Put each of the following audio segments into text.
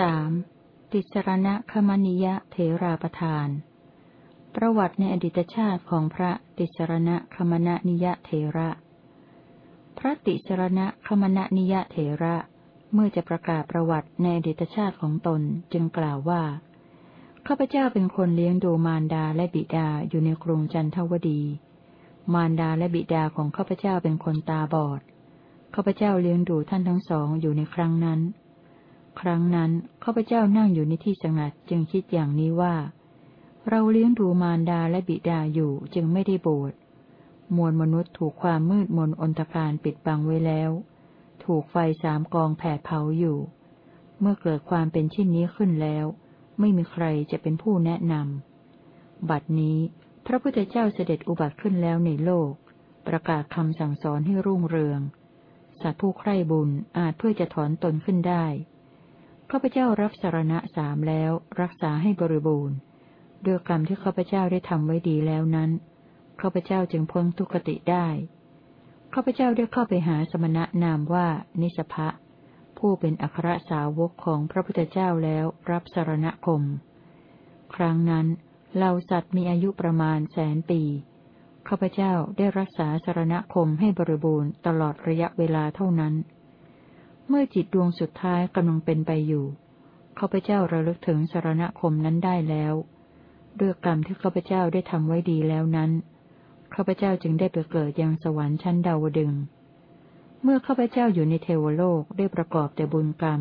สามติสรณะคมนิยะเถราประทาน ประวัติในอดีตชาติของพระติสรณะคมณนิยะเถระ พระติสรณะคมณนิยะเถระ เมื่อจะประกาศประวัติในอดีตชาติของตนจึงกล่าวว่า ข้าพเจ้าเป็นคนเลี้ยงดูมารดาและบิดาอยู่ในกรุงจันทวดี มารดาและบิดาของข้าพเจ้าเป็นคนตาบอด ข้าพเจ้าเลี้ยงดูท่านทั้งสองอยู่ในครั้งนั้น ครั้งนั้นข้าพเจ้านั่งอยู่ในที่สงัดจึงคิดอย่างนี้ว่า เราเลี้ยงดูมารดาและบิดาอยู่จึงไม่ได้บวชมวลมนุษย์ถูกความมืดมนอนตการปิดบังไว้แล้ว ถูกไฟสามกองแผดเผาอยู่ เมื่อเกิดความเป็นเช่นนี้ขึ้นแล้ว ไม่มีใครจะเป็นผู้แนะนำบัดนี้พระพุทธเจ้าเสด็จอุบัติขึ้นแล้วในโลก ประกาศคำสั่งสอนให้รุ่งเรือง สัตว์ผู้ใคร่บุญอาจเพื่อจะถอนตนขึ้นได้ ข้าพเจ้ารับสารณะสามแล้ว รักษาให้บริบูรณ์ด้วยกรรมที่ข้าพเจ้าได้ทำไว้ดีแล้วนั้นข้าพเจ้าจึงพ้นทุกติได้ข้าพเจ้าได้เข้าไปหาสมณะนามว่า นิสภะผู้เป็นอัครสาวกของพระพุทธเจ้าแล้วรับสารณคม ครั้งนั้นเหล่าสัตว์มีอายุประมาณแสนปีข้าพเจ้าได้รักษาสารณคมให้บริบูรณ์ตลอดระยะเวลาเท่านั้น เมื่อจิตดวงสุดท้ายกำลังเป็นไปอยู่ข้าพเจ้าระลึกถึงสารณคมนั้นได้แล้ว ด้วยกรรมที่ข้าพเจ้าได้ทำไว้ดีแล้วนั้นข้าพเจ้าจึงได้ไปเกิดยังสวรรค์ชั้นดาวดึง เมื่อข้าพเจ้าอยู่ในเทวโลกได้ประกอบแต่บุญกรรม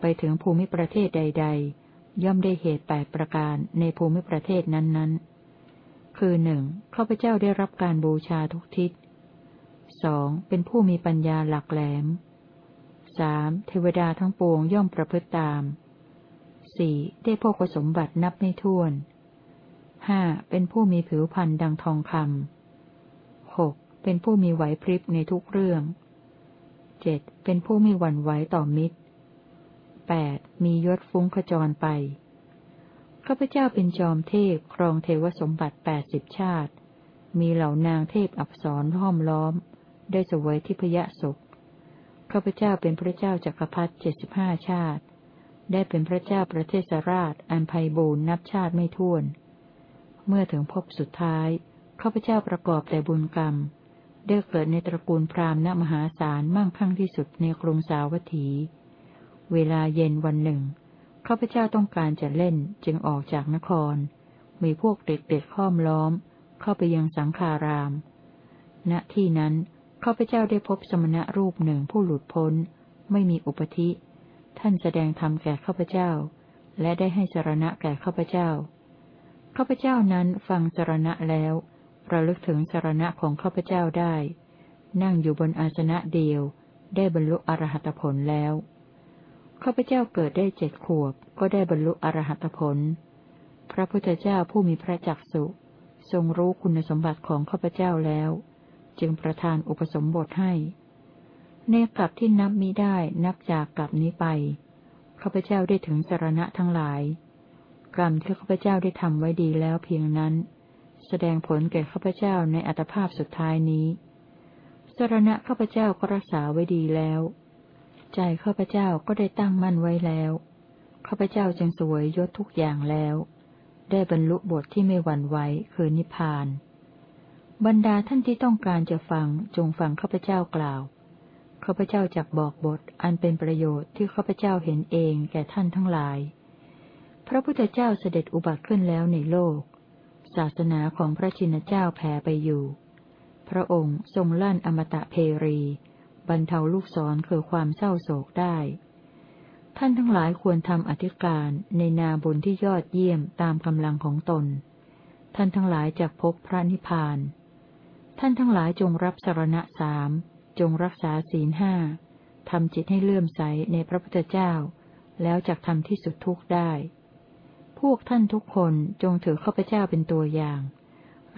ไปถึงภูมิประเทศใด ๆ ย่อมได้เหตุแปดประการในภูมิประเทศนั้นๆ คือหนึ่งข้าพเจ้าได้รับการบูชาทุกทิศสองเป็นผู้มีปัญญาหลักแหลม สามเทวดาทั้งปวงย่อมประพฤติตามสี่ได้พกสมบัตินับไม่ถ้วนห้าเป็นผู้มีผิวพรรณดังทองคำหกเป็นผู้มีไหวพริบในทุกเรื่องเจ็ดเป็นผู้มีหวั่นไหวต่อมิตรแปดมียศฟุ้งขจรไปข้าพเจ้าเป็นจอมเทพครองเทวสมบัติแปดสิบชาติ มีเหล่านางเทพอับสรห้อมล้อม ได้สวยทิพยสุข ข้าพเจ้าเป็นพระเจ้าจักรพรรดิเจ็ดสิบห้าชาติ ได้เป็นพระเจ้าประเทศราช อันไพบูรณ์นับชาติไม่ถ้วน เมื่อถึงพบสุดท้าย ข้าพเจ้าประกอบแต่บุญกรรม ได้เกิดในตระกูลพราหมณ์ณมหาศาลมั่งคั่งที่สุดในกรุงสาวัตถี เวลาเย็นวันหนึ่ง ข้าพเจ้าต้องการจะเล่นจึงออกจากนคร มีพวกเด็กๆห้อมล้อม เข้าไปยังสังฆาราม ณที่นั้น ข้าพเจ้าได้พบสมณะรูปหนึ่งผู้หลุดพ้น ไม่มีอุปธิ ท่านแสดงธรรมแก่ข้าพเจ้า และได้ให้สารณะแก่ข้าพเจ้า ข้าพเจ้านั้นฟังสารณะแล้วระลึกถึงสารณะของข้าพเจ้าได้ นั่งอยู่บนอาสนะเดียว ได้บรรลุอรหัตผลแล้ว ข้าพเจ้าเกิดได้เจ็ดขวบ ก็ได้บรรลุอรหัตผล พระพุทธเจ้าผู้มีพระจักสุทรงรู้คุณสมบัติของข้าพเจ้าแล้ว จึงประทานอุปสมบทให้ ในกลับที่นับมิได้นับจากกลับนี้ไปข้าพเจ้าได้ถึงสารณะทั้งหลาย กรรมที่ข้าพเจ้าได้ทำไว้ดีแล้วเพียงนั้น แสดงผลแก่ข้าพเจ้าในอัตภาพสุดท้ายนี้สารณะข้าพเจ้าก็รักษาไว้ดีแล้ว ใจข้าพเจ้าก็ได้ตั้งมั่นไว้แล้วข้าพเจ้าจึงสวยยศทุกอย่างแล้ว ได้บรรลุบทที่ไม่หวั่นไหวคือนิพพาน บรรดาท่านที่ต้องการจะฟังจงฟังข้าพเจ้ากล่าว ข้าพเจ้าจักบอกบทอันเป็นประโยชน์ที่ข้าพเจ้าเห็นเองแก่ท่านทั้งหลาย พระพุทธเจ้าเสด็จอุบัติขึ้นแล้วในโลก ศาสนาของพระชินเจ้าแผ่ไปอยู่ พระองค์ทรงลั่นอมตะเพรี บรรเทาลูกศรคือความเศร้าโศกได้ ท่านทั้งหลายควรทำอธิการในนาบุญที่ยอดเยี่ยมตามกำลังของตน ท่านทั้งหลายจะพบพระนิพพาน ท่านทั้งหลายจงรับสารณะสามจงรักษาศีลห้าทำจิตให้เลื่อมใสในพระพุทธเจ้า แล้วจะทำที่สุดทุกได้ พวกท่านทุกคนจงถือข้าพเจ้าเป็นตัวอย่าง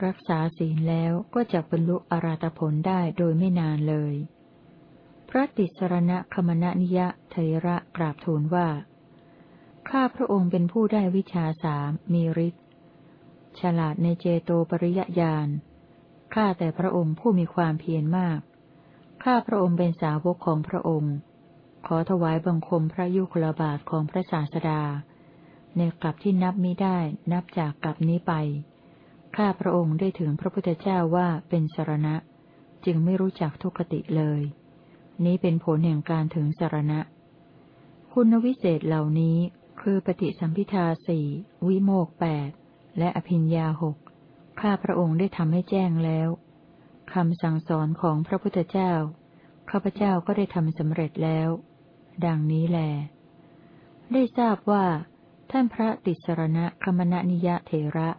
รักษาศีลแล้วก็จะบรรลุอราตผลได้โดยไม่นานเลย พระติสรณะคมณนิยะเทระกราบทูลว่า ข้าพระองค์เป็นผู้ได้วิชาสามมีฤทธิ์ ฉลาดในเจโตปริยญาณ ข้าแต่พระองค์ผู้มีความเพียรมาก ข้าพระองค์เป็นสาวกของพระองค์ ขอถวายบังคมพระยุคลบาทของพระศาสดา ในกลับที่นับมิได้นับจากกลับนี้ไป ข้าพระองค์ได้ถึงพระพุทธเจ้าว่าเป็นสรณะ จึงไม่รู้จักทุกติเลย นี้เป็นผลแห่งการถึงสรณะ คุณวิเศษเหล่านี้คือปฏิสัมพิทาสี่วิโมกแปดและอภิญญาหก ข้าพระองค์ได้ทำให้แจ้งแล้วคำสั่งสอนของพระพุทธเจ้า ข้าพเจ้าก็ได้ทำสำเร็จแล้ว ดังนี้แล ได้ทราบว่า ท่านพระติสรณะคมณนิยะเถระ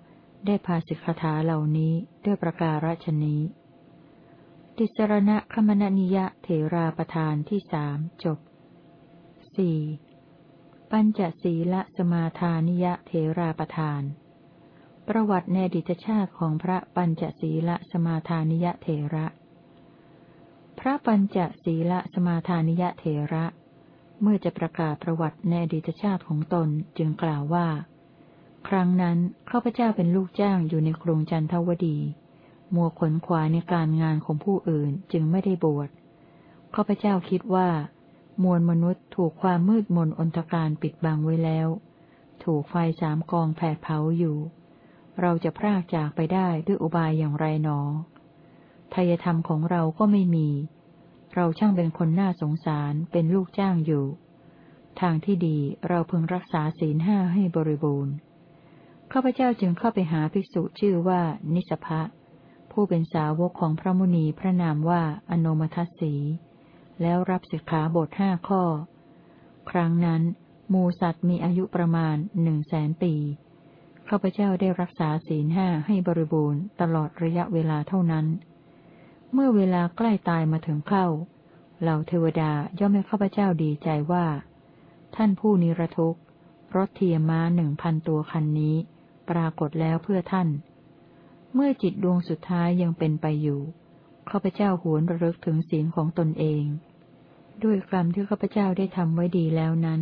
ได้พาสิกขาเหล่านี้ด้วยประการฉนี้ ติสรณะคมณนิยะเถราประธานที่สามจบสี่ปัญจศีละสมาทานิยะเถราประธาน ประวัติในดิจชาติของพระปัญจศีลสมาทานิยะเถระ พระปัญจศีลสมาทานิยะเถระ เมื่อจะประกาศประวัติในดิจชาติของตนจึงกล่าวว่า ครั้งนั้นข้าพเจ้าเป็นลูกจ้างอยู่ในกรุงจันทวดี มัวขนขวายในการงานของผู้อื่นจึงไม่ได้บวชข้าพเจ้าคิดว่า มวลมนุษย์ถูกความมืดมนอนตการปิดบังไว้แล้ว ถูกไฟสามกองแผดเผาอยู่ เราจะพรากจากไปได้ด้วยอุบายอย่างไรหนอทายธรรมของเราก็ไม่มี เราช่างเป็นคนน่าสงสารเป็นลูกจ้างอยู่ ทางที่ดีเราพึงรักษาศีลห้าให้บริบูรณ์ ข้าพเจ้าจึงเข้าไปหาภิกษุชื่อว่านิสภะผู้เป็นสาวกของพระมุนีพระนามว่าอนมทัศสี แล้วรับสิกขาบทห้าข้อ ครั้งนั้น มูสัตว์มีอายุประมาณหนึ่งแสนปี ข้าพเจ้าได้รักษาศีลห้าให้บริบูรณ์ตลอดระยะเวลาเท่านั้น เมื่อเวลาใกล้ตายมาถึงเข้า เหล่าเทวดาย่อมให้ข้าพเจ้าดีใจว่า ท่านผู้นิรทุกข์รถเทียม้าหนึ่งพันตัวคันนี้ ปรากฏแล้วเพื่อท่าน เมื่อจิตดวงสุดท้ายยังเป็นไปอยู่ข้าพเจ้าหวนระลึกถึงศีลของตนเอง ด้วยกรรมที่ข้าพเจ้าได้ทำไว้ดีแล้วนั้น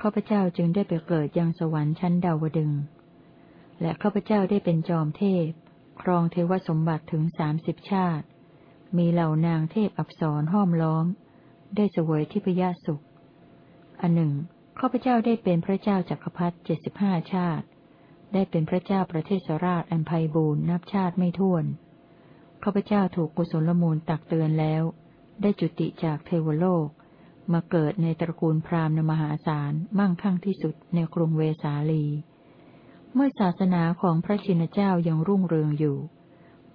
ข้าพเจ้าจึงได้ไปเกิดยังสวรรค์ชั้นดาวดึง และข้าพเจ้าได้เป็นจอมเทพ ครองเทวสมบัติถึงสามสิบชาติ มีเหล่านางเทพอับสรห้อมล้อม ได้เสวยที่พยาสุข อันหนึ่งข้าพเจ้าได้เป็นพระเจ้าจักรพรรดิเจ็ดสิบห้าชาติ ได้เป็นพระเจ้าประเทศราชอันไพบูรณ์นับชาติไม่ถ้วน ข้าพเจ้าถูกกุศลมูลตักเตือนแล้ว ได้จุติจากเทวโลก มาเกิดในตระกูลพราหมณ์มหาศาลมั่งคั่งที่สุดในกรุงเวสาลี เมื่อศาสนาของพระชินเจ้ายังรุ่งเรืองอยู่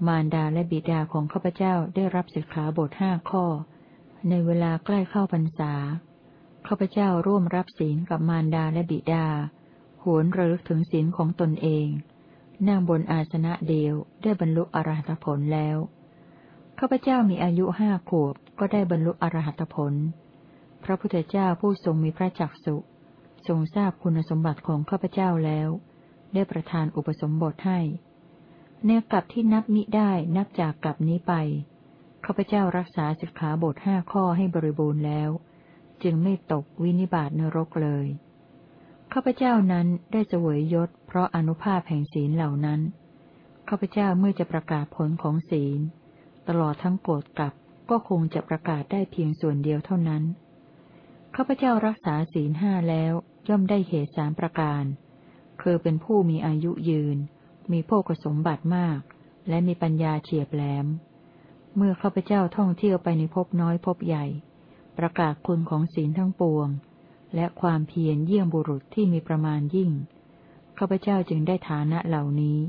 มารดาและบิดาของข้าพเจ้าได้รับสิกขาบทห้าข้อ ในเวลาใกล้เข้าพรรษาข้าพเจ้าร่วมรับศีลกับมารดาและบิดา หวนระลึกถึงศีลของตนเอง นั่งบนอาสนะเดียวได้บรรลุอรหัตผลแล้ว ข้าพเจ้ามีอายุห้าขวบก็ได้บรรลุอรหัตผล พระพุทธเจ้าผู้ทรงมีพระจักสุทรงทราบคุณสมบัติของข้าพเจ้าแล้ว ได้ประทานอุปสมบทให้ ในกลับที่นับมิได้นับจากกลับนี้ไปข้าพเจ้ารักษาสิกขาบทห้าข้อให้บริบูรณ์แล้ว จึงไม่ตกวินิบาตนรกเลยข้าพเจ้านั้นได้เสวยยศ เพราะอนุภาพแห่งศีลเหล่านั้นข้าพเจ้าเมื่อจะประกาศผลของศีล ตลอดทั้งโกรธกลับก็คงจะประกาศได้เพียงส่วนเดียวเท่านั้นข้าพเจ้ารักษาศีลห้าแล้วย่อมได้เหตุสามประการ คือเป็นผู้มีอายุยืน มีโภคสมบัติมาก และมีปัญญาเฉียบแหลม เมื่อข้าพเจ้าท่องเที่ยวไปในภพน้อยภพใหญ่ ประกาศคุณของศีลทั้งปวง และความเพียรเยี่ยมบุรุษที่มีประมาณยิ่งข้าพเจ้าจึงได้ฐานะเหล่านี้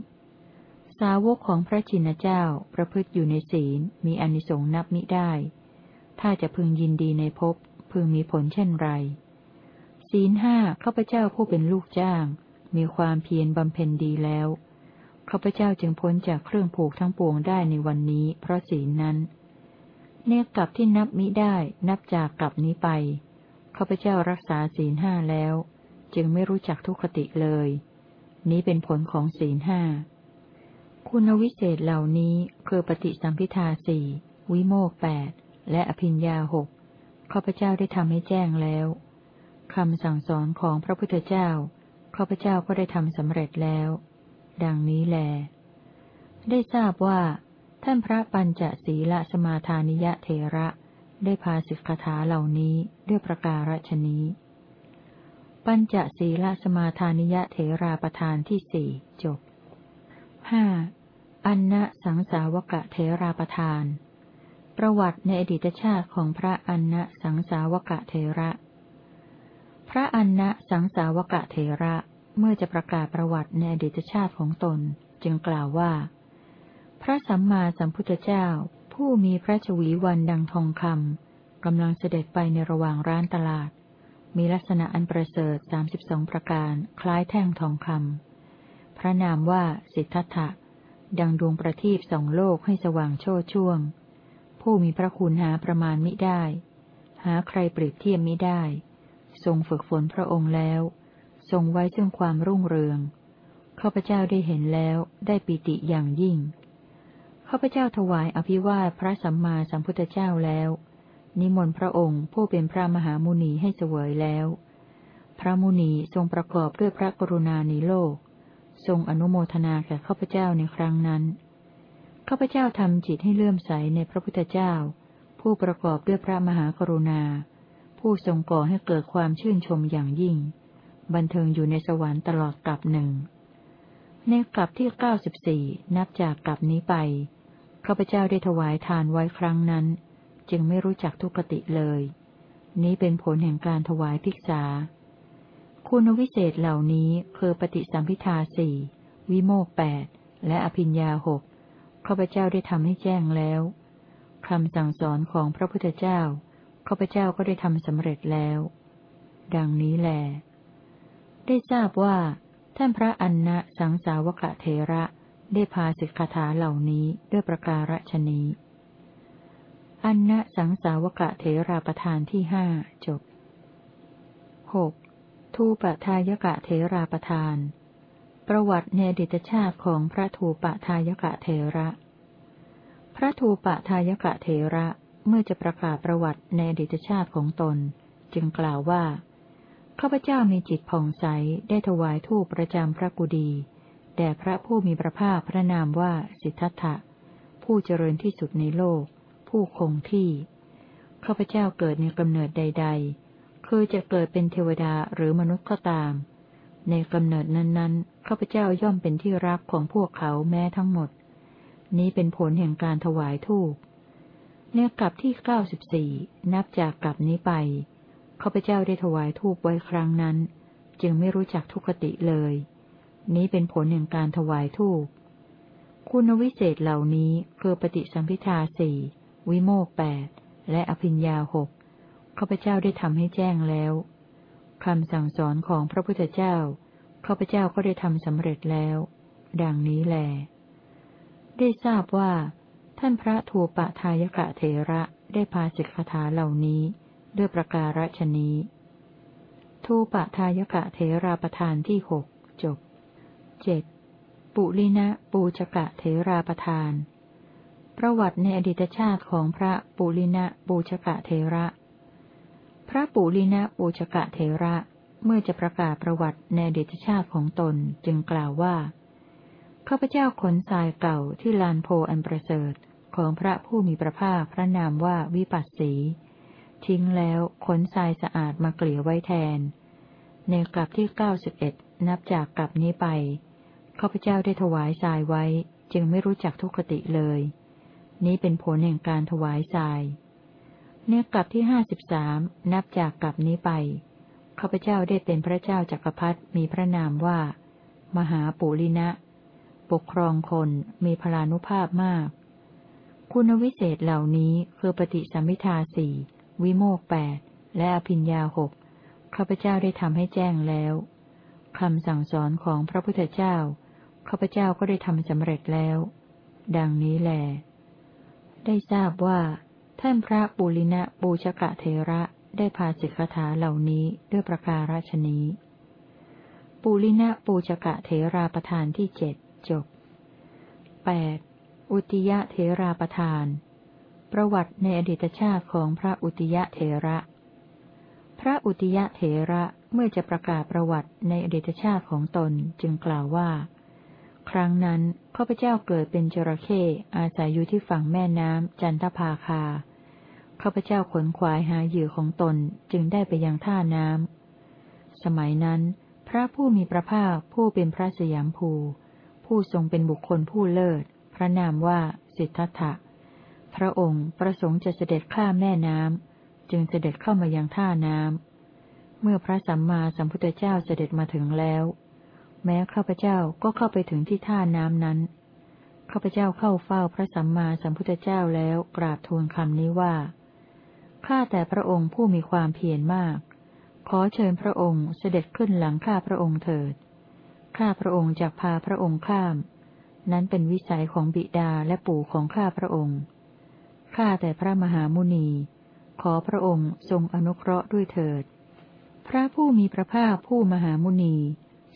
สาวกของพระชินเจ้าประพฤติอยู่ในศีลมีอนิสงส์นับมิได้ ถ้าจะพึงยินดีในภพพึงมีผลเช่นไร ศีลห้าข้าพเจ้าผู้เป็นลูกจ้าง มีความเพียรบำเพ็ญดีแล้วข้าพเจ้าจึงพ้นจากเครื่องผูกทั้งปวงได้ในวันนี้ เพราะศีลนั้น เนกลับที่นับมิได้นับจากกลับนี้ไปข้าพเจ้ารักษาศีลห้าแล้ว จึงไม่รู้จักทุกขติเลย นี้เป็นผลของศีลห้าคุณวิเศษเหล่านี้คือปฏิสัมพิทาสี่วิโมกแปดและอภิญญาหกข้าพเจ้าได้ทำให้แจ้งแล้วคำสั่งสอนของพระพุทธเจ้า ข้าพเจ้าก็ได้ทำสำเร็จแล้ว ดังนี้แล ได้ทราบว่า ท่านพระปัญจศีละสมาทานิยะเทระได้พาสิกขาถาเหล่านี้ด้วยประการฉนี้ ปัญจศีลสมาทานิยเถราประธานที่สี่จบห้าอันนะสังสาวกะเถราประธาน ประวัติในอดีตชาติของพระอันนะสังสาวกะเถระ พระอันนะสังสาวกะเถระเมื่อจะประกาศประวัติในอดีตชาติของตน จึงกล่าวว่า พระสัมมาสัมพุทธเจ้า ผู้มีพระชวีวันดังทองคำกำลังเสด็จไปในระหว่างร้านตลาด มีลักษณะอันประเสริฐสามสิบสองประการคล้ายแท่งทองคำพระนามว่าสิทธัตถะดังดวงประทีปสองโลกให้สว่างโชดช่วง ผู้มีพระคุณหาประมาณมิได้ หาใครเปรียบเทียบมิได้ ทรงฝึกฝนพระองค์แล้ว ทรงไว้ซึ่งความรุ่งเรือง ข้าพเจ้าได้เห็นแล้วได้ปิติอย่างยิ่ง ข้าพเจ้าถวายอภิวาทพระสัมมาสัมพุทธเจ้าแล้ว นิมนต์พระองค์ผู้เป็นพระมหามุนีให้เสวยแล้ว พระมุนีทรงประกอบด้วยพระกรุณาในโลก ทรงอนุโมทนาแก่ข้าพเจ้าในครั้งนั้น ข้าพเจ้าทำจิตให้เลื่อมใสในพระพุทธเจ้า ผู้ประกอบด้วยพระมหากรุณา ผู้ทรงก่อให้เกิดความชื่นชมอย่างยิ่ง บันเทิงอยู่ในสวรรค์ตลอดกลับหนึ่ง ในกลับที่เก้าสิบสี่นับจากกลับนี้ไป ข้าพเจ้าได้ถวายทานไว้ครั้งนั้น จึงไม่รู้จักทุกติเลย นี้เป็นผลแห่งการถวายภิกษา คุณวิเศษเหล่านี้คือปฏิสัมพิทาสี่วิโมกแปดและอภิญญาหกข้าพเจ้าได้ทำให้แจ้งแล้วคำสั่งสอนของพระพุทธเจ้า ข้าพเจ้าก็ได้ทำสำเร็จแล้ว ดังนี้แล ได้ทราบว่า ท่านพระอันนะสังสาวกะเทระได้พาสิกขาถาเหล่านี้ด้วยประการฉนี้อันนะสังสาวกะเทราประธานที่ห้าจบหกทูปทายกะเทราประธาน ประวัติในดิตชาติของพระทูปทายกะเทระ พระทูปทายกะเทระ เมื่อจะประกาศประวัติในอดิตชาติของตน จึงกล่าวว่าข้าพเจ้ามีจิตผ่องใสได้ถวายทูปประจำพระกุดีแด่พระผู้มีพระภาคพระนามว่าสิทธัตถะผู้เจริญที่สุดในโลก ผู้คงที่ข้าพเจ้าเกิดในกำเนิดใด ๆ คือจะเกิดเป็นเทวดาหรือมนุษย์ก็ตาม ในกำเนิดนั้นๆข้าพเจ้าย่อมเป็นที่รักของพวกเขาแม้ทั้งหมด นี้เป็นผลแห่งการถวายทูป ในกลับที่เก้าสิบสี่นับจากกลับนี้ไปข้าพเจ้าได้ถวายทูปไว้ครั้งนั้น จึงไม่รู้จักทุกติเลย นี้เป็นผลแห่งการถวายทูปคุณวิเศษเหล่านี้คือปฏิสัมพิทาสี่วิโมกแปดและอภิญญาหกข้าพเจ้าได้ทำให้แจ้งแล้วคำสั่งสอนของพระพุทธเจ้าข้าพเจ้าก็ได้ทำสำเร็จแล้ว ดังนี้แล ได้ทราบว่า ท่านพระทูปะทายกะเทระได้พาสิกขาเหล่านี้ ด้วยประการฉนี้ทูปะทายกะเทราประธานที่หกจบเจ็ดปุลินะปูชกะเถราประธาน ประวัติในอดีตชาติของพระปุลินะปูชกะเถระ พระปุลินะปูชกะเถระเมื่อจะประกาศประวัติในอดีตชาติของตนจึงกล่าวว่าข้าพเจ้าขนทรายเก่าที่ลานโพอันประเสริฐ ของพระผู้มีพระภาคพระนามว่าวิปัสสี ทิ้งแล้วขนทรายสะอาดมาเกลี่ยไว้แทน ในกลับที่เก้าสิบเอ็ดนับจากกลับนี้ไปข้าพเจ้าได้ถวายทรายไว้ จึงไม่รู้จักทุกขติเลย นี้เป็นผลแห่งการถวายทรายเนกลับที่ห้าสิบสามนับจากกลับนี้ไปข้าพเจ้าได้เป็นพระเจ้าจักรพรรดิมีพระนามว่า มหาปุรินะ ปกครองคนมีพลานุภาพมาก คุณวิเศษเหล่านี้คือปฏิสัมพิทาสี่วิโมกแปดและอภิญญาหกข้าพเจ้าได้ทำให้แจ้งแล้วคำสั่งสอนของพระพุทธเจ้าข้าพเจ้าก็ได้ทำสำเร็จแล้ว ดังนี้แหลได้ทราบว่า ท่านพระปุลินะปูชกะเทระได้พาสิกขาเหล่านี้ด้วยประการฉนี้ปุลินะปูชกะเทราประธานที่เจ็ดจบแปด อุติยะเทราประธาน ประวัติในอดีตชาติของพระอุติยะเทระ พระอุติยะเทระเมื่อจะประกาศประวัติในอดีตชาติของตนจึงกล่าวว่า ครั้งนั้นข้าพเจ้าเกิดเป็นจระเข้อาศัยอยู่ที่ฝั่งแม่น้ำจันทภาคาข้าพเจ้าขนขวายหาเหยื่อของตนจึงได้ไปยังท่าน้ำสมัยนั้น พระผู้มีพระภาคผู้เป็นพระสยามภู ผู้ทรงเป็นบุคคลผู้เลิศ พระนามว่าสิทธัตถะ พระองค์ประสงค์จะเสด็จข้ามแม่น้ำ จึงเสด็จเข้ามายังท่าน้ำ เมื่อพระสัมมาสัมพุทธเจ้าเสด็จมาถึงแล้ว แม้ข้าพเจ้าก็เข้าไปถึงที่ท่าน้ำนั้น ข้าพเจ้าเข้าเฝ้าพระสัมมาสัมพุทธเจ้าแล้วกราบทูลคำนี้ว่า ข้าแต่พระองค์ผู้มีความเพียรมาก ขอเชิญพระองค์เสด็จขึ้นหลังข้าพระองค์เถิด ข้าพระองค์จะพาพระองค์ข้าม นั้นเป็นวิสัยของบิดาและปู่ของข้าพระองค์ ข้าแต่พระมหามุนี ขอพระองค์ทรงอนุเคราะห์ด้วยเถิด พระผู้มีพระภาคผู้มหามุนี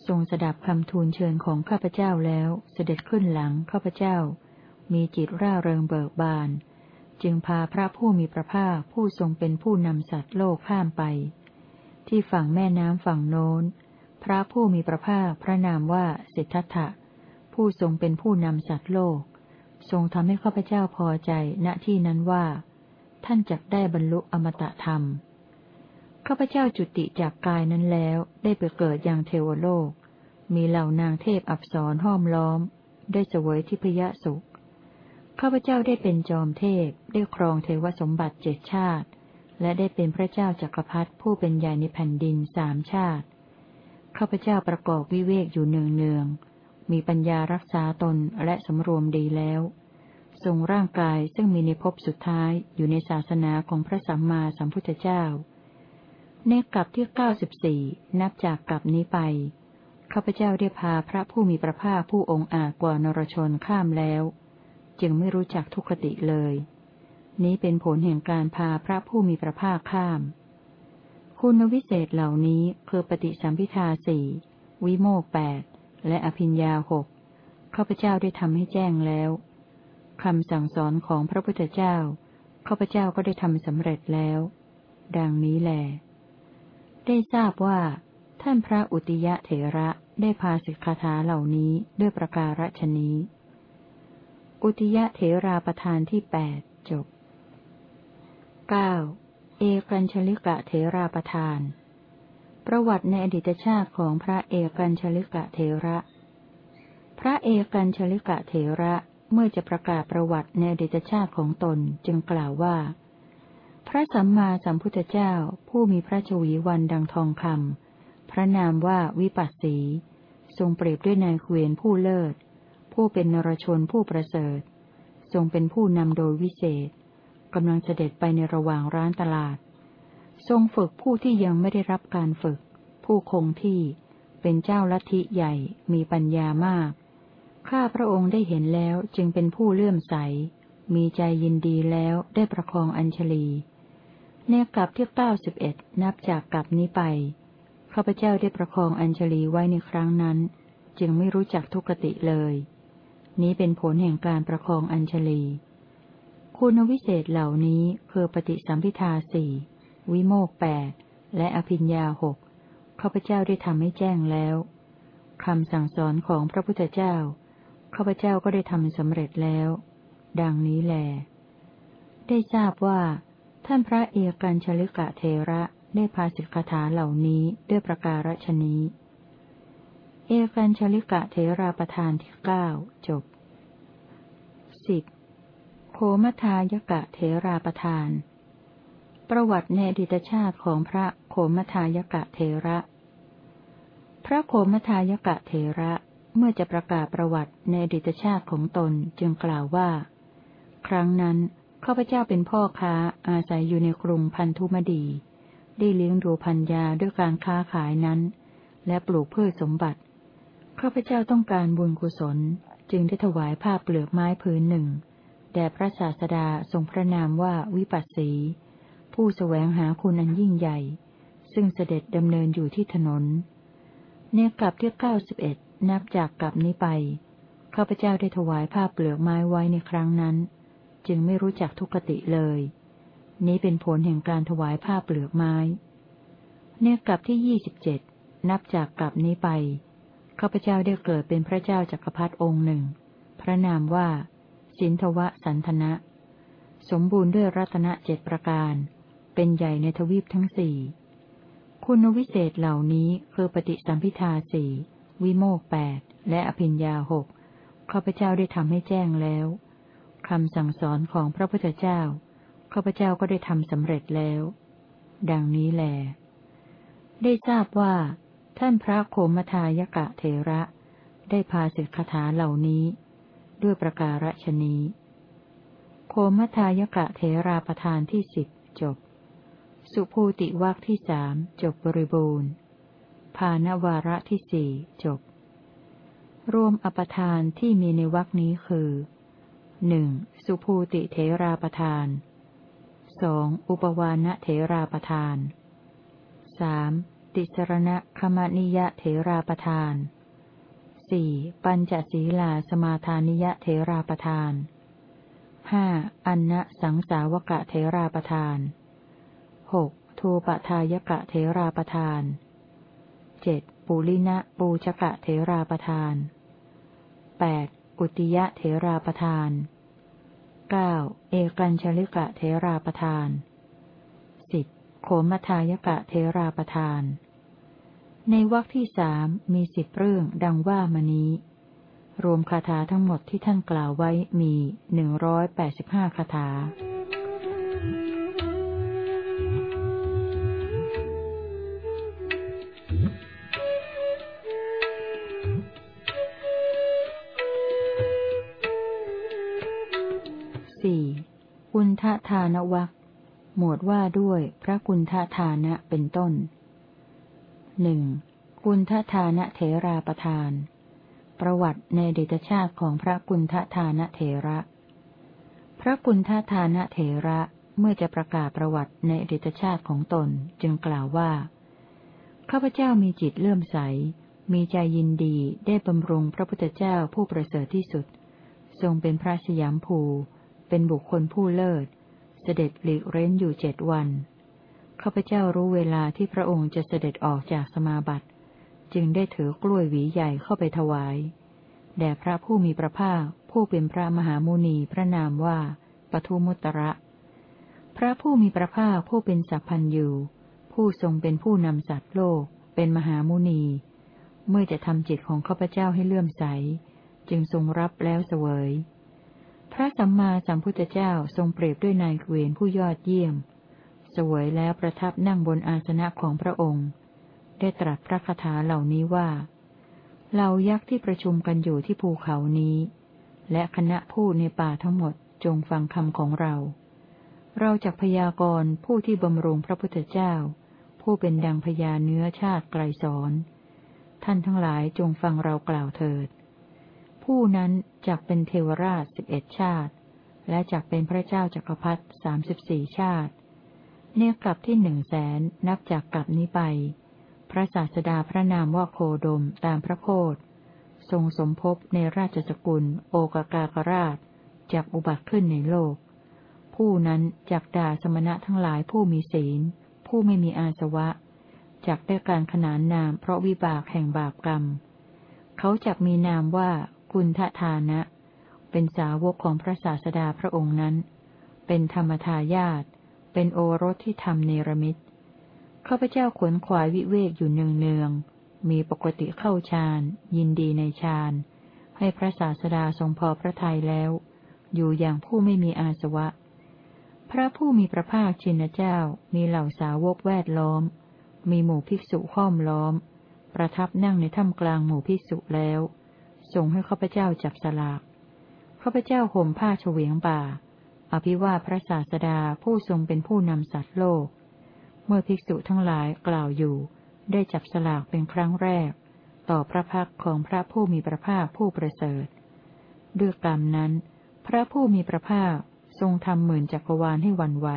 ทรงสดับคำทูลเชิญของข้าพเจ้าแล้วเสด็จขึ้นหลังข้าพเจ้า มีจิตร่าเริงเบิกบาน จึงพาพระผู้มีพระภาคผู้ทรงเป็นผู้นำสัตว์โลกข้ามไป ที่ฝั่งแม่น้ำฝั่งโน้น พระผู้มีพระภาคพระนามว่าสิทธัตถะ ผู้ทรงเป็นผู้นำสัตว์โลก ทรงทำให้ข้าพเจ้าพอใจณที่นั้นว่า ท่านจักได้บรรลุอมตะธรรม ข้าพเจ้าจุติจากกายนั้นแล้วได้ไปเกิดยังเทวโลก มีเหล่านางเทพอับสรห้อมล้อม ได้เสวยทิพยสุข ข้าพเจ้าได้เป็นจอมเทพได้ครองเทวสมบัติเจ็ดชาติ และได้เป็นพระเจ้าจักรพรรดิผู้เป็นใหญ่ในแผ่นดินสามชาติ ข้าพเจ้าประกอบวิเวกอยู่เนืองเนือง มีปัญญารักษาตนและสำรวมดีแล้ว ทรงร่างกายซึ่งมีในภพสุดท้ายอยู่ในศาสนาของพระสัมมาสัมพุทธเจ้า ในกลับที่เก้าสิบสี่นับจากกลับนี้ไปข้าพเจ้าได้พาพระผู้มีพระภาคผู้องค์อาจกว่านรชนข้ามแล้ว จึงไม่รู้จักทุกขติเลย นี้เป็นผลแห่งการพาพระผู้มีพระภาคข้าม คุณวิเศษเหล่านี้คือปฏิสัมพิทาสี่วิโมกแปด และอภิญญาหกข้าพเจ้าได้ทำให้แจ้งแล้วคำสั่งสอนของพระพุทธเจ้าข้าพเจ้าก็ได้ทำสำเร็จแล้ว ดังนี้แหลได้ทราบว่า ท่านพระอุติยะเถระได้พาสิกขาถาเหล่านี้ด้วยประการฉนี้ อุติยะเถราประธานที่แปดจบเก้าเอกันชลิกะเถราประธาน ประวัติในอดีตชาติของพระเอกันชลิกะเถระ พระเอกันชลิกะเถระเมื่อจะประกาศประวัติในอดีตชาติของตนจึงกล่าวว่า พระสัมมาสัมพุทธเจ้าผู้มีพระชวีวันดังทองคำพระนามว่าวิปัสสี ทรงเปรียบด้วยนายเขวียนผู้เลิศ ผู้เป็นนรชนผู้ประเสริฐ ทรงเป็นผู้นำโดยวิเศษกำลังเสด็จไปในระหว่างร้านตลาด ทรงฝึกผู้ที่ยังไม่ได้รับการฝึก ผู้คงที่ เป็นเจ้าลัทธิใหญ่มีปัญญามาก ข้าพระองค์ได้เห็นแล้วจึงเป็นผู้เลื่อมใส มีใจยินดีแล้วได้ประคองอัญชลีในกลับที่เก้าสิบเอ็ดนับจากกลับนี้ไปข้าพเจ้าได้ประคองอัญชลีไว้ในครั้งนั้น จึงไม่รู้จักทุกติเลย นี้เป็นผลแห่งการประคองอัญชลี คุณวิเศษเหล่านี้คือปฏิสัมพิทาสี่ วิโมกแปดและอภิญญาหกข้าพเจ้าได้ทำให้แจ้งแล้วคำสั่งสอนของพระพุทธเจ้าข้าพเจ้าก็ได้ทำสำเร็จแล้ว ดังนี้แล ได้ทราบว่า ท่านพระเอกันชลิกะเทระได้พาสิกขาเหล่านี้ด้วยประการฉนี้ เอกันชลิกะเทราประธานที่เก้าจบสิบโคมทายกะเทราประธาน ประวัติในอดีตชาติของพระโคมทายกะเทระ พระโคมทายกะเทระเมื่อจะประกาศประวัติในอดีตชาติของตนจึงกล่าวว่า ครั้งนั้นข้าพเจ้าเป็นพ่อค้าอาศัยอยู่ในกรุงพันธุมดี ได้เลี้ยงดูพันยาด้วยการค้าขายนั้น และปลูกพืชสมบัติข้าพเจ้าต้องการบุญกุศลจึงได้ถวายผ้าเปลือกไม้พื้นหนึ่งแด่พระศาสดาทรงพระนามว่าวิปัสสี ผู้สแสวงหาคุณอันยิ่งใหญ่ ซึ่งเสด็จดำเนินอยู่ที่ถนน เนกลับที่เก้าสิบเอ็ดนับจากกลับนี้ไปข้าพเจ้าได้ถวายผ้าเปลือกไม้ไว้ในครั้งนั้น จึงไม่รู้จักทุกขติเลย นี้เป็นผลแห่งการถวายผ้าเปลือกไม้ เนี่ยกลับที่ยี่สิบเจ็ดนับจากกลับนี้ไปข้าพเจ้าได้เกิดเป็นพระเจ้าจักรพรรดิองค์หนึ่ง พระนามว่า สินทวะสันทนะ สมบูรณ์ด้วยรัตนเจ็ดประการ เป็นใหญ่ในทวีปทั้งสี่คุณวิเศษเหล่านี้คือปฏิสัมพิทาสี่วิโมกแปดและอภิญญาหกข้าพเจ้าได้ทำให้แจ้งแล้วคำสั่งสอนของพระพุทธเจ้าข้าพเจ้าก็ได้ทำสำเร็จแล้ว ดังนี้แล ได้ทราบว่า ท่านพระโคมทายกะเทระ ได้พาสิกขาเหล่านี้ ด้วยประการฉนี้ โคมทายกะเทราประธานที่สิบจบ สุภูติวักที่สามจบบริบูรณ์ภานวาระที่สี่จบ รวมอปทานที่มีในวักนี้คือหนึ่งสุภูติเทราประธานสองอุปวานะเถราประทานสามติสรณคมนิยะเถราประทานสี่ปัญจศีลาสมาทานิยะเถราประทานห้าอันนะสังสาวกะเถราประทาน หกทูปทายกะเถราประทานเจ็ดปุลินะปูชกะเถราประทานแปดอุติยะเถราประทานเก้าเอกันชลิกะเทราประทานสิบโขมทายกะเทราประทาน ในวรรคที่สามมีสิบเรื่องดังว่ามานี้ รวมคาถาทั้งหมดที่ท่านกล่าวไว้มีหนึ่งร้อยแปดสิบห้าคาถา กุณฑทานวักหมวดว่าด้วยพระกุณฑทานะเป็นต้นหนึ่งกุณฑทานะเถราประทาน ประวัติในเดชชาติของพระกุณฑทานะเถระ พระกุณฑทานะเถระเมื่อจะประกาศประวัติในเดชชาติของตนจึงกล่าวว่าข้าพเจ้ามีจิตเลื่อมใส มีใจยินดีได้บำรุงพระพุทธเจ้าผู้ประเสริฐที่สุด ทรงเป็นพระสยามภู เป็นบุคคลผู้เลิศ เสด็จหลีกเร้นอยู่เจ็ดวันข้าพเจ้ารู้เวลาที่พระองค์จะเสด็จออกจากสมาบัติ จึงได้ถือกล้วยหวีใหญ่เข้าไปถวายแด่พระผู้มีพระภาคผู้เป็นพระมหามุนีพระนามว่าปทุมุตระ พระผู้มีพระภาคผู้เป็นสัพพันยูผู้ทรงเป็นผู้นำสัตว์โลก เป็นมหามุนี เมื่อจะทำจิตของข้าพเจ้าให้เลื่อมใส จึงทรงรับแล้วเสวย พระสัมมาสัมพุทธเจ้าทรงเปรียบด้วยนายเกวียนผู้ยอดเยี่ยม สวยแล้วประทับนั่งบนอาสนะของพระองค์ ได้ตรัสพระคาถาเหล่านี้ว่าเรายักษ์ที่ประชุมกันอยู่ที่ภูเขานี้ และคณะผู้ในป่าทั้งหมดจงฟังคำของเรา เราจะพยากรณ์ผู้ที่บำรุงพระพุทธเจ้า ผู้เป็นดังพญาเนื้อชาติไกลสอน ท่านทั้งหลายจงฟังเรากล่าวเถิด ผู้นั้นจักเป็นเทวราชสิบเอ็ดชาติ และจักเป็นพระเจ้าจักรพรรดิสามสิบสี่ชาติ เนียกลับที่หนึ่งแสนนับจากกลับนี้ไป พระศาสดาพระนามว่าโคดมตามพระโคดทรงสมภพในราชสกุล โอกากากราชจากอุบัติขึ้นในโลก ผู้นั้นจักด่าสมณะทั้งหลายผู้มีศีล ผู้ไม่มีอาสวะจักได้การขนานนามเพราะวิบากแห่งบาปกรรม เขาจักมีนามว่า กุณฑทานะ เป็นสาวกของพระศาสดาพระองค์นั้น เป็นธรรมทายาตเป็นโอรสที่ทำเนรมิตข้าพเจ้าขวนขวายวิเวกอยู่เนืองเนือง มีปกติเข้าฌาน ยินดีในฌาน ให้พระศาสดาทรงพอพระทัยแล้ว อยู่อย่างผู้ไม่มีอาสวะ พระผู้มีพระภาคชินเจ้า มีเหล่าสาวกแวดล้อม มีหมู่ภิกษุห้อมล้อม ประทับนั่งในถ้ำกลางหมู่ภิกษุแล้ว ทรงให้ข้าพเจ้าจับสลาก ข้าพเจ้าห่มผ้าเฉวียงบ่า อภิวาพระศาสดาผู้ทรงเป็นผู้นำสัตว์โลก เมื่อภิกษุทั้งหลายกล่าวอยู่ ได้จับสลากเป็นครั้งแรก ต่อพระพักของพระผู้มีพระภาคผู้ประเสริฐ ด้วยกรรมนั้น พระผู้มีพระภาคทรงทำหมื่นจักรวาลให้วันไหว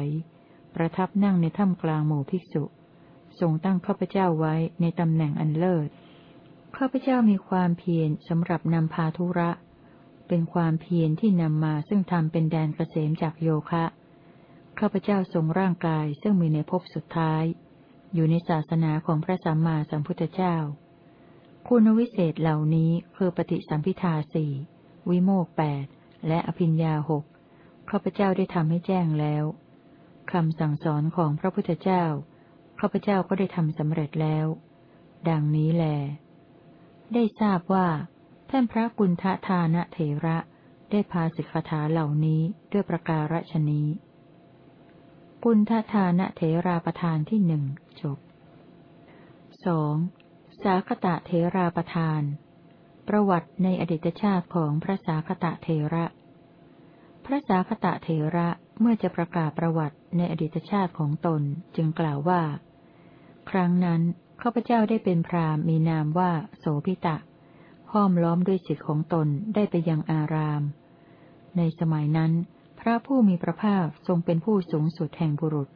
ประทับนั่งในถ้ำกลางหมู่ภิกษุ ทรงตั้งข้าพเจ้าไว้ในตำแหน่งอันเลิศ ข้าพเจ้ามีความเพียรสำหรับนำพาธุระ เป็นความเพียรที่นำมาซึ่งทำเป็นแดนเกษมจากโยคะ ข้าพเจ้าทรงร่างกายซึ่งมีในภพสุดท้าย อยู่ในศาสนาของพระสัมมาสัมพุทธเจ้า คุณวิเศษเหล่านี้คือปฏิสัมพิทาสี่วิโมกแปดและอภิญญาหกข้าพเจ้าได้ทำให้แจ้งแล้วคำสั่งสอนของพระพุทธเจ้า ข้าพเจ้าก็ได้ทำสำเร็จแล้ว ดังนี้แล ได้ทราบว่า ท่านพระกุณฑทานะเถระ ได้พาสิกขาเหล่านี้ด้วยประการฉนี้ กุณฑทานะเถราประธานที่หนึ่งจบสองสาคตะเถราประธาน ประวัติในอดีตชาติของพระสาคตะเถระ พระสาคตะเถระเมื่อจะประกาศประวัติในอดีตชาติของตนจึงกล่าวว่า ครั้งนั้น ข้าพเจ้าได้เป็นพรามมีนามว่าโสพิตะ ห้อมล้อมด้วยจิตของตนได้ไปยังอาราม ในสมัยนั้น พระผู้มีพระภาคทรงเป็นผู้สูงสุดแห่งบุรุษ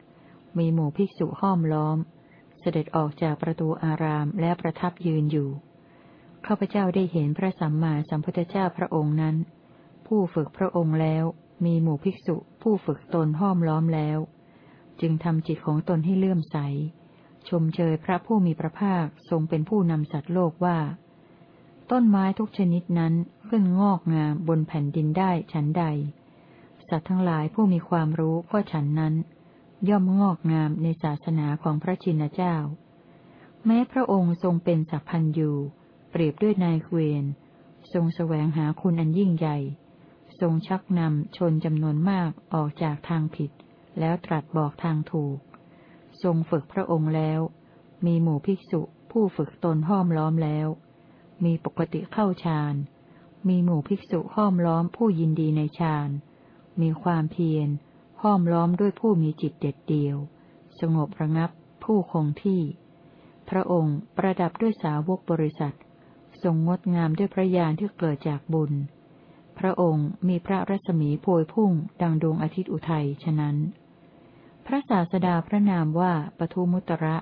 มีหมู่ภิกษุห้อมล้อม เสด็จออกจากประตูอารามและประทับยืนอยู่ ข้าพเจ้าได้เห็นพระสัมมาสัมพุทธเจ้าพระองค์นั้น ผู้ฝึกพระองค์แล้ว มีหมู่ภิกษุ ผู้ฝึกตนห้อมล้อมแล้ว จึงทำจิตของตนให้เลื่อมใส ชมเชยพระผู้มีพระภาคทรงเป็นผู้นำสัตว์โลกว่า ต้นไม้ทุกชนิดนั้นขึ้นงอกงามบนแผ่นดินได้ฉันใด สัตว์ทั้งหลายผู้มีความรู้ก็ฉันนั้น ย่อมงอกงามในศาสนาของพระชินเจ้า แม้พระองค์ทรงเป็นสัพพันยูเปรียบด้วยนายเวนทรงแสวงหาคุณอันยิ่งใหญ่ ทรงชักนำชนจำนวนมากออกจากทางผิด แล้วตรัสบอกทางถูก ทรงฝึกพระองค์แล้ว มีหมู่ภิกษุผู้ฝึกตนห้อมล้อมแล้ว มีปกติเข้าฌาน มีหมู่ภิกษุห้อมล้อมผู้ยินดีในฌาน มีความเพียร ห้อมล้อมด้วยผู้มีจิตเด็ดเดี่ยว สงบระงับ ผู้คงที่ พระองค์ประดับด้วยสาวกบริษัท ทรงงดงามด้วยพระญาณที่เกิดจากบุญ พระองค์มีพระรัศมีโพยพุ่งดังดวงอาทิตย์อุทัยฉะนั้น พระศาสดาพระนามว่าปทุมุตระ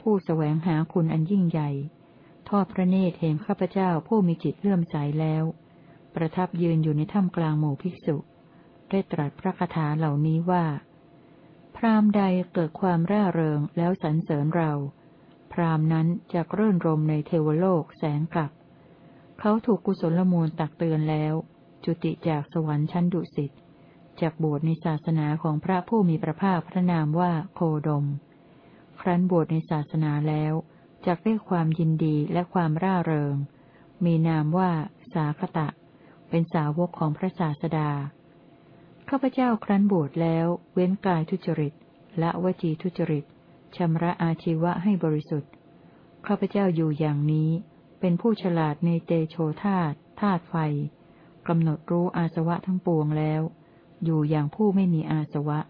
ผู้สแสวงหาคุณอันยิ่งใหญ่ ทอดพระเนตรเห็นข้าพเจ้าผู้มีจิตเลื่อมใสแล้ว ประทับยืนอยู่ในถ้ำกลางหมู่ภิกษุ ได้ตรัสพระคาถาเหล่านี้ว่า พรามใดเกิดความร่าเริงแล้วสรรเสริญเรา พรามนั้นจะรื่นรมในเทวโลกแสนกลับ เขาถูกกุศลมูลตักเตือนแล้ว จุติจากสวรรค์ชั้นดุสิต จากบวชในศาสนาของพระผู้มีพระภาคพระนามว่าโคดม ครั้นบวชในศาสนาแล้วจากได้ความยินดีและความร่าเริง มีนามว่า สาคตะ เป็นสาวกของพระศาสดา ข้าพเจ้าครั้นบวชแล้ว เว้นกายทุจริตและวจีทุจริตชำระอาชีวะให้บริสุทธิ์ ข้าพเจ้าอยู่อย่างนี้ เป็นผู้ฉลาดในเตโชธาตธาตุไฟ กำหนดรู้อาสวะทั้งปวงแล้ว อยู่อย่างผู้ไม่มีอาสวะ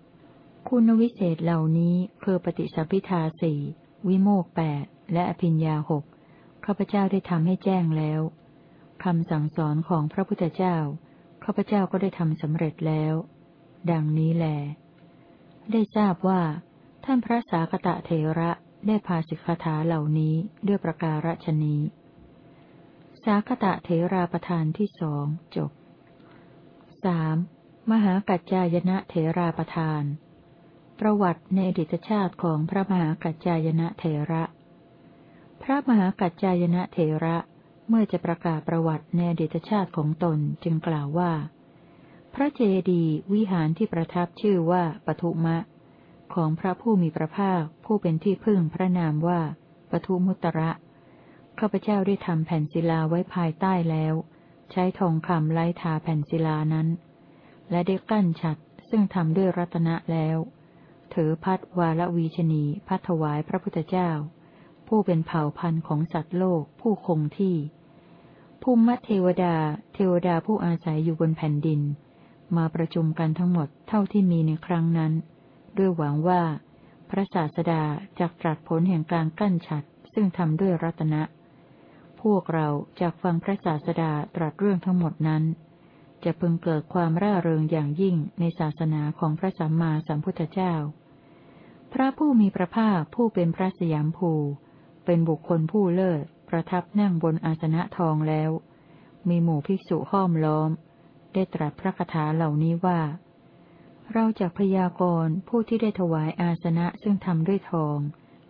คุณวิเศษเหล่านี้คือปฏิสัมพิทาสี่วิโมกแปดและอภิญญาหกข้าพเจ้าได้ทำให้แจ้งแล้วคำสั่งสอนของพระพุทธเจ้าข้าพเจ้าก็ได้ทำสำเร็จแล้ว ดังนี้แล ได้ทราบว่า ท่านพระสากตะเทระได้พาสิกขาเหล่านี้ด้วยประการฉนี้ สาคตะเถราประธานที่สองจบสาม มหากัจจายนะเถราประธาน ประวัติในอดีตชาติของพระมหากัจจายนะเถระ พระมหากัจจายนะเถระเมื่อจะประกาศประวัติในอดีตชาติของตนจึงกล่าวว่า พระเจดีย์วิหารที่ประทับชื่อว่าปทุมะ ของพระผู้มีพระภาคผู้เป็นที่พึ่งพระนามว่าปทุมุตระข้าพเจ้าได้ทำแผ่นศิลาไว้ภายใต้แล้ว ใช้ทองคำไล้ทาแผ่นศิลานั้น และได้กั้นฉัดซึ่งทำด้วยรัตนะแล้ว ถือพัดวาลวีชนีพัดถวายพระพุทธเจ้า ผู้เป็นเผ่าพันธุ์ของสัตว์โลกผู้คงที่ภูมิเทวดา เทวดาผู้อาศัยอยู่บนแผ่นดิน มาประชุมกันทั้งหมดเท่าที่มีในครั้งนั้น ด้วยหวังว่า พระศาสดาจะตรัสผลแห่งการกั้นฉัดซึ่งทำด้วยรัตนะ พวกเราจากฟังพระศาสดาตรัสเรื่องทั้งหมดนั้น จะพึงเกิดความร่าเริงอย่างยิ่งในศาสนาของพระสัมมาสัมพุทธเจ้า พระผู้มีพระภาคผู้เป็นพระสยามภู เป็นบุคคลผู้เลิศ ประทับนั่งบนอาสนะทองแล้ว มีหมู่ภิกษุห้อมล้อม ได้ตรัสพระคาถาเหล่านี้ว่า เราจากพยากรณ์ผู้ที่ได้ถวายอาสนะซึ่งทำด้วยทอง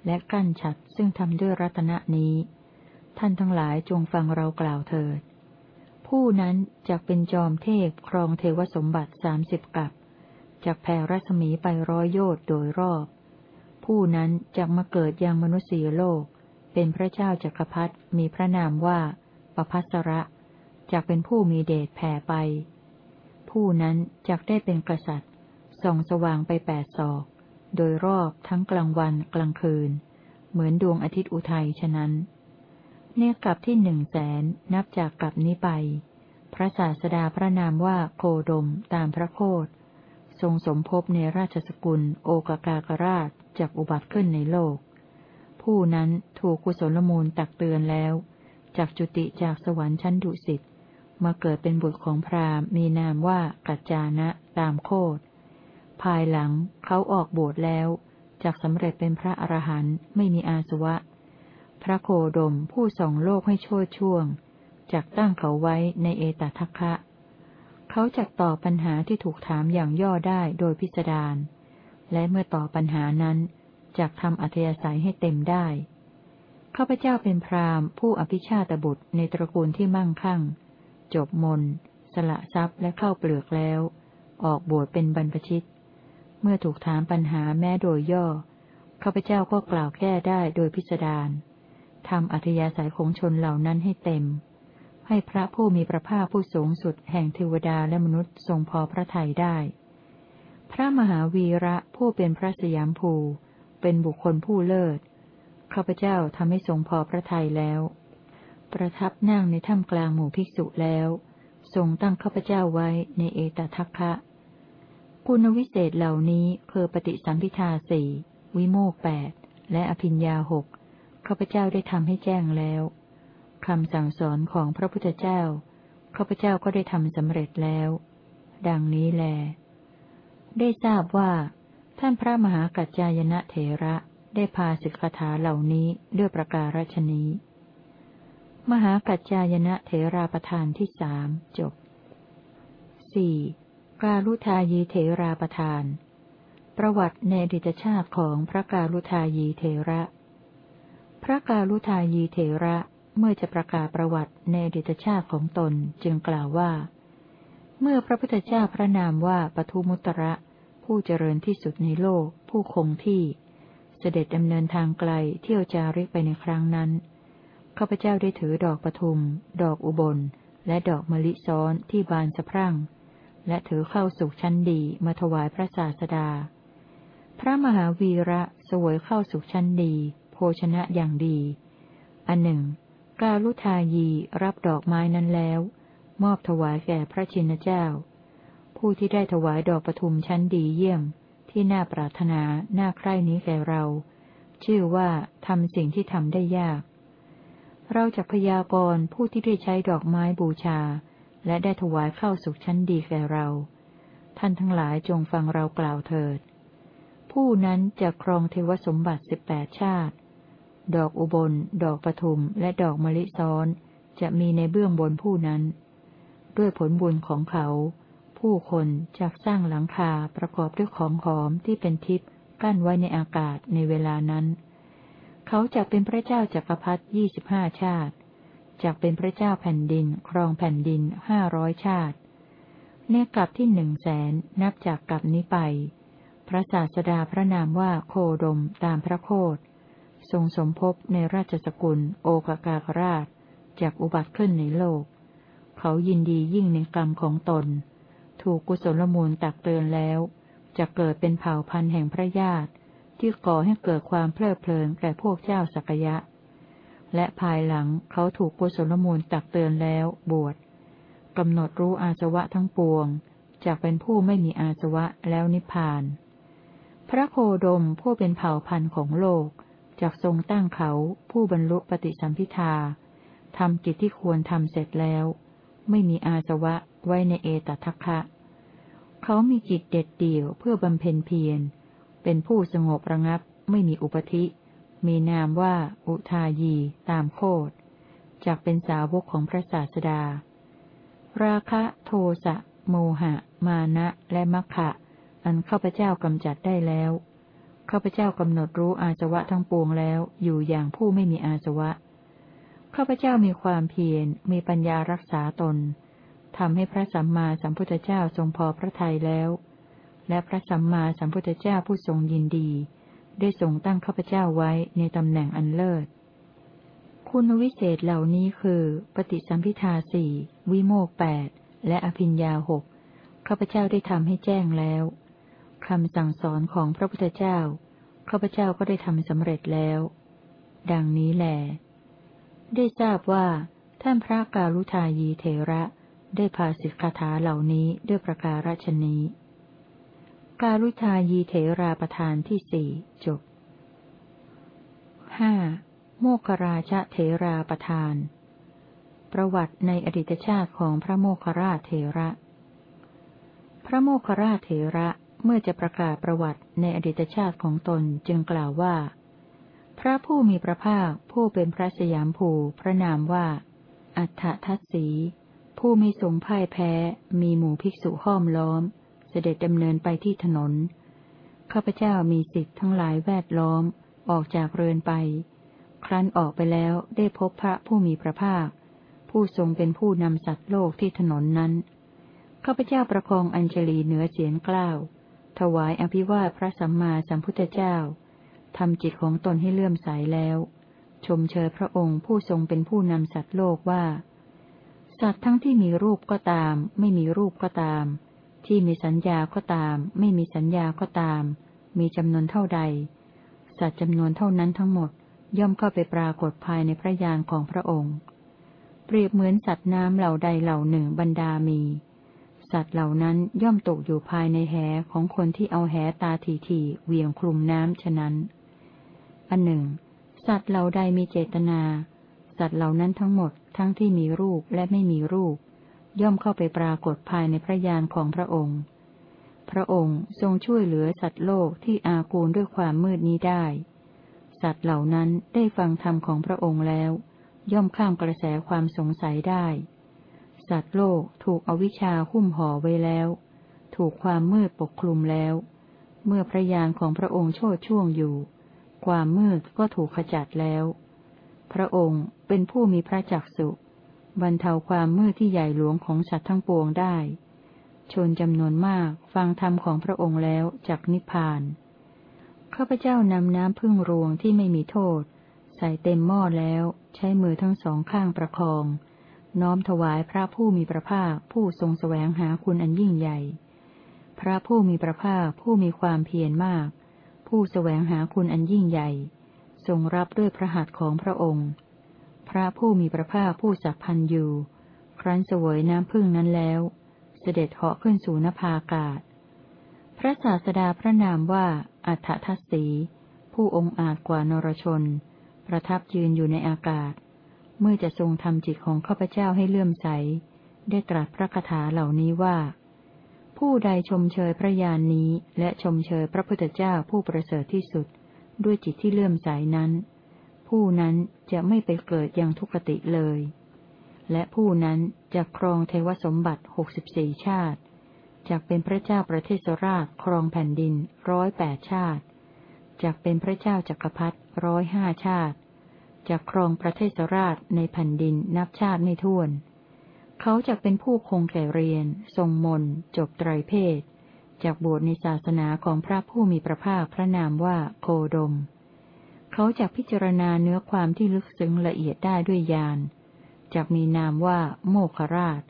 และกั้นฉัดซึ่งทำด้วยรัตนนี้ ท่านทั้งหลายจงฟังเรากล่าวเถิด ผู้นั้นจะเป็นจอมเทพครองเทวสมบัติสามสิบกับจากแผ่รัศมีไปร้อยโยชน์โดยรอบ ผู้นั้นจากมาเกิดยังมนุษยโลก เป็นพระเจ้าจักรพรรดิมีพระนามว่าปภัสระจากเป็นผู้มีเดชแผ่ไป ผู้นั้นจากได้เป็นกษัตริย์ส่องสว่างไปแปดศอก โดยรอบทั้งกลางวันกลางคืน เหมือนดวงอาทิตย์อุทัยฉะนั้น เนี่ยกลับที่หนึ่งแสนนับจากกลับนี้ไป พระศาสดาพระนามว่าโคดมตามพระโคดทรงสมภพในราชสกุลโอกากากราชจากอุบัติขึ้นในโลก ผู้นั้นถูกกุศลมูลตักเตือนแล้ว จากจุติจากสวรรค์ชั้นดุสิตมาเกิดเป็นบุตรของพราหมณ์มีนามว่ากัจจานะตามโคดภายหลังเขาออกบวชแล้วจากสำเร็จเป็นพระอรหันต์ไม่มีอาสวะ พระโคดมผู้ส่องโลกให้โชดช่วงจากตั้งเขาไว้ในเอตทัคคะ เขาจักตอบปัญหาที่ถูกถามอย่างย่อได้โดยพิสดาร และเมื่อตอบปัญหานั้นจักทำอัธยาศัยให้เต็มได้ ข้าพเจ้าเป็นพราหมณ์ผู้อภิชาตบุตรในตระกูลที่มั่งคั่ง จบมน สละทรัพย์และเข้าเปลือกแล้ว ออกบวชเป็นบรรพชิต เมื่อถูกถามปัญหาแม้โดยย่อ ข้าพเจ้าก็กล่าวแก้ได้โดยพิสดาร ทำอัธยาศัยของชนเหล่านั้นให้เต็ม ให้พระผู้มีพระภาคผู้สูงสุดแห่งเทวดาและมนุษย์ทรงพอพระทัยได้ พระมหาวีระผู้เป็นพระสยามภู เป็นบุคคลผู้เลิศข้าพเจ้าทำให้ทรงพอพระทัยแล้ว ประทับนั่งในถ้ำกลางหมู่ภิกษุแล้ว ทรงตั้งข้าพเจ้าไว้ในเอตทัคคะ คุณวิเศษเหล่านี้คือปฏิสัมพิทาสี่วิโมกแปดและอภิญญาหก ข้าพเจ้าได้ทำให้แจ้งแล้วคำสั่งสอนของพระพุทธเจ้า ข้าพเจ้าก็ได้ทำสำเร็จแล้ว ดังนี้แล ได้ทราบว่า ท่านพระมหากัจจายนะเถระได้พาสิกขาเหล่านี้ด้วยประการฉนี้ มหากัจจายนะเถราประธานที่สามจบสี่กาลุทายีเถราประทาน ประวัติในดิตชาติของพระกาลุทายีเถระ พระกาลุทายีเถระเมื่อจะประกาศประวัติในดิตชาติของตนจึงกล่าวว่า เมื่อพระพุทธเจ้าพระนามว่าปทุมุตระ ผู้เจริญที่สุดในโลก ผู้คงที่ เสด็จดำเนินทางไกลเที่ยวจาริกไปในครั้งนั้นข้าพเจ้าได้ถือดอกปทุม ดอกอุบล และดอกมะลิซ้อนที่บานสะพรั่ง และถือเข้าสุขชั้นดีมาถวายพระศาสดา พระมหาวีระสวยเข้าสุขชั้นดี ชนะอย่างดี อันหนึ่ง กาลุทายีรับดอกไม้นั้นแล้ว มอบถวายแก่พระชินเจ้า ผู้ที่ได้ถวายดอกปทุมชั้นดีเยี่ยม ที่น่าปรารถนา น่าใคร่นี้แก่เรา ชื่อว่าทำสิ่งที่ทำได้ยาก เราจะพยากรณ์ผู้ที่ได้ใช้ดอกไม้บูชา และได้ถวายเข้าสุขชั้นดีแก่เรา ท่านทั้งหลายจงฟังเรากล่าวเถิดผู้นั้นจะครองเทวสมบัติสิบแปดชาติ ดอกอุบล ดอกปทุม และดอกมะลิซ้อน จะมีในเบื้องบนผู้นั้น ด้วยผลบุญของเขา ผู้คนจะสร้างหลังคาประกอบด้วยของหอมที่เป็นทิพย์กั้นไว้ในอากาศในเวลานั้น เขาจะเป็นพระเจ้าจักรพรรดิยี่สิบห้าชาติจากเป็นพระเจ้าแผ่นดิน ครองแผ่นดินห้าร้อยชาติเนกลับที่หนึ่งแสนนับจากกลับนี้ไป พระศาสดาพระนามว่าโคดมตามพระโคด ทรงสมภพในราชสกุล โอกากาคราช จากอุบัติขึ้นในโลก เขายินดียิ่งในกรรมของตน ถูกกุศลมูลตักเตือนแล้วจะเกิดเป็นเผ่าพันธุ์แห่งพระญาติ ที่ก่อให้เกิดความเพลิดเพลินแก่พวกเจ้าสักยะ และภายหลังเขาถูกกุศลมูลตักเตือนแล้วบวชกำหนดรู้อาสวะทั้งปวงจากเป็นผู้ไม่มีอาสวะแล้วนิพพาน พระโคดมผู้เป็นเผ่าพันธุ์ของโลก จากทรงตั้งเขาผู้บรรลุปฏิสัมพิทาทำกิจที่ควรทำเสร็จแล้ว ไม่มีอาสวะไว้ในเอตทัคคะ เขามีจิตเด็ดเดี่ยวเพื่อบำเพ็ญเพียร เป็นผู้สงบระงับ ไม่มีอุปธิ มีนามว่าอุทายีตามโคดจากเป็นสาวกของพระศาสดา ราคะโทสะโมหะ มานะและมัคคะอันข้าพเจ้ากำจัดได้แล้ว ข้าพเจ้ากำหนดรู้อาสวะทั้งปวงแล้ว อยู่อย่างผู้ไม่มีอาสวะ ข้าพเจ้ามีความเพียร มีปัญญารักษาตน ทำให้พระสัมมาสัมพุทธเจ้าทรงพอพระทัยแล้ว และพระสัมมาสัมพุทธเจ้าผู้ทรงยินดี ได้ทรงตั้งข้าพเจ้าไว้ในตำแหน่งอันเลิศ คุณวิเศษเหล่านี้คือ ปฏิสัมพิทาสี่ วิโมกแปด และอภิญญาหก ข้าพเจ้าได้ทำให้แจ้งแล้ว คำสั่งสอนของพระพุทธเจ้า ข้าพเจ้าก็ได้ทำสำเร็จแล้ว ดังนี้แหลได้ทราบว่า ท่านพระกาลุทายีเทระได้พาสิกขาถาเหล่านี้ด้วยประการฉนี้ กาลุทายีเถราประธานที่สี่จบห้าโมคราชเถราประธาน ประวัติในอดีตชาติของพระโมคราชเถระ พระโมคราชเถระ เมื่อจะประกาศประวัติในอดีตชาติของตนจึงกล่าวว่า พระผู้มีพระภาคผู้เป็นพระสยามภูพระนามว่า อัฏฐทัศสี ผู้มีสงพ่ายแพ้ มีหมู่ภิกษุห้อมล้อม เสด็จดำเนินไปที่ถนน ข้าพเจ้ามีสิทธิ์ทั้งหลายแวดล้อม ออกจากเรือนไป ครั้นออกไปแล้วได้พบพระผู้มีพระภาค ผู้ทรงเป็นผู้นำสัตว์โลกที่ถนนนั้นข้าพเจ้าประคองอัญชลีเหนือเสียงกล้าว ถวายอภิวาทพระสัมมาสัมพุทธเจ้าทำจิตของตนให้เลื่อมใสแล้ว ชมเชยพระองค์ผู้ทรงเป็นผู้นำสัตว์โลกว่า สัตว์ทั้งที่มีรูปก็ตาม ไม่มีรูปก็ตาม ที่มีสัญญาก็ตาม ไม่มีสัญญาก็ตาม มีจำนวนเท่าใด สัตว์จำนวนเท่านั้นทั้งหมดย่อมเข้าไปปรากฏภายในพระยานของพระองค์ เปรียบเหมือนสัตว์น้ำเหล่าใดเหล่าหนึ่งบรรดามี สัตว์เหล่านั้นย่อมตกอยู่ภายในแหของคนที่เอาแหตาทีทีเวียงคลุมน้ำฉะนั้น อันหนึ่ง สัตว์เหล่าใดมีเจตนา สัตว์เหล่านั้นทั้งหมดทั้งที่มีรูปและไม่มีรูป ย่อมเข้าไปปรากฏภายในพระยานของพระองค์ พระองค์ทรงช่วยเหลือสัตว์โลกที่อากูลด้วยความมืดนี้ได้ สัตว์เหล่านั้นได้ฟังธรรมของพระองค์แล้ว ย่อมข้ามกระแสความสงสัยได้ สัตว์โลกถูกอวิชชาหุ้มห่อไว้แล้ว ถูกความมืดปกคลุมแล้ว เมื่อพระยานของพระองค์โชดช่วงอยู่ ความมืดก็ถูกขจัดแล้ว พระองค์เป็นผู้มีพระจักสุบรรเทาความมืดที่ใหญ่หลวงของสัตว์ทั้งปวงได้ ชนจำนวนมากฟังธรรมของพระองค์แล้วจากนิพพาน ข้าพเจ้านำน้ำพึ่งรวงที่ไม่มีโทษ ใส่เต็มหม้อแล้ว ใช้มือทั้งสองข้างประคอง น้อมถวายพระผู้มีพระภาคผู้ทรงแสวงหาคุณอันยิ่งใหญ่ พระผู้มีพระภาคผู้มีความเพียรมาก ผู้แสวงหาคุณอันยิ่งใหญ่ ทรงรับด้วยพระหัตถ์ของพระองค์ พระผู้มีพระภาคผู้สัพพันอยู่ ครั้นเสวยน้ำพึ่งนั้นแล้ว เสด็จเหาะขึ้นสู่นภาอากาศ พระศาสดาพระนามว่าอัฏฐทัศสี ผู้องค์อาจกว่านรชน ประทับยืนอยู่ในอากาศ เมื่อจะทรงทำจิตของข้าพเจ้าให้เลื่อมใส ได้ตรัสพระคาถาเหล่านี้ว่า ผู้ใดชมเชยพระญาณนนี้ และชมเชยพระพุทธเจ้าผู้ประเสริฐที่สุด ด้วยจิตที่เลื่อมใสนั้น ผู้นั้นจะไม่ไปเกิดยังทุกติเลย และผู้นั้นจะครองเทวสมบัติหกสิบสี่ชาติจากเป็นพระเจ้าประเทศราชครองแผ่นดินร้อยแปดชาติจากเป็นพระเจ้าจักรพรรดิร้อยห้าชาติ จากครองประเทศราชในแผ่นดินนับชาติไม่ถ้วน เขาจะเป็นผู้คงแก่เรียน ทรงมน จบไตรเพศจากบวชในศาสนาของพระผู้มีพระภาคพระนามว่าโคดม เขาจะพิจารณาเนื้อความที่ลึกซึ้งละเอียดได้ด้วยญาณจากมีนามว่าโมคราช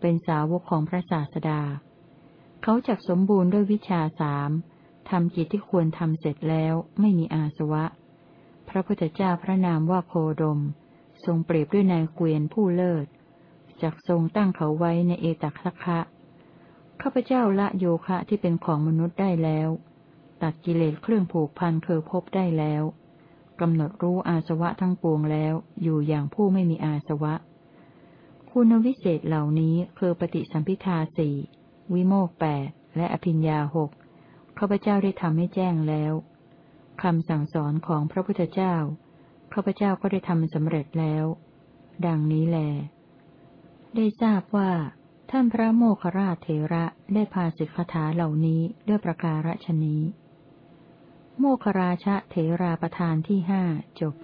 เป็นสาวกของพระศาสดา เขาจักสมบูรณ์ด้วยวิชาสามทำกิจที่ควรทำเสร็จแล้วไม่มีอาสวะ พระพุทธเจ้าพระนามว่าโคดม ทรงเปรียบด้วยนายเกวียนผู้เลิศจักทรงตั้งเขาไว้ในเอตักสักคะข้าพเจ้าละโยคะที่เป็นของมนุษย์ได้แล้ว ตัดกิเลสเครื่องผูกพันเคยพบได้แล้วกำหนดรู้อาสวะทั้งปวงแล้ว อยู่อย่างผู้ไม่มีอาสวะ คุณวิเศษเหล่านี้คือปฏิสัมพิทาสี่วิโมกแปดและอภิญญาหกข้าพเจ้าได้ทำให้แจ้งแล้ว คำสั่งสอนของพระพุทธเจ้า ข้าพเจ้าก็ได้ทำสำเร็จแล้ว ดังนี้แล ได้ทราบว่า ท่านพระโมคคราชเถระได้พาสิกขาเหล่านี้ด้วยประการฉนี้ โมคราชเถราประธานที่ห้าจบ